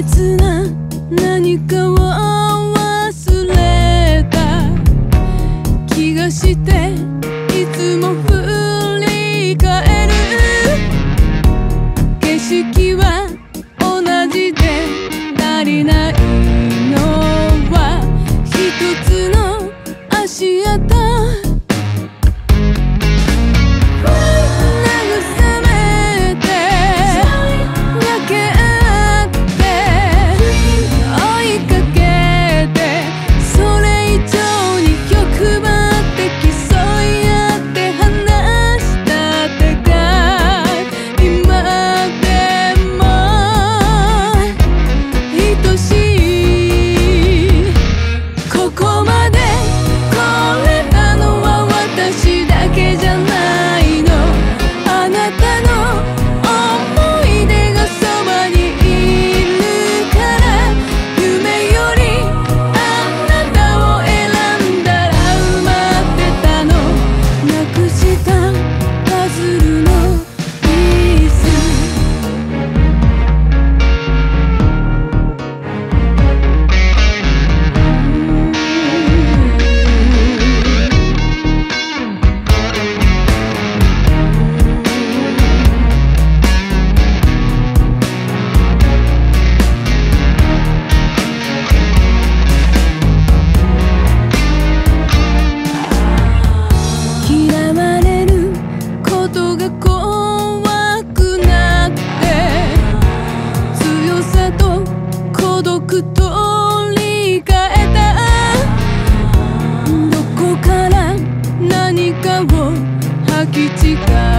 切な何かを忘れた気がしていつも不 God.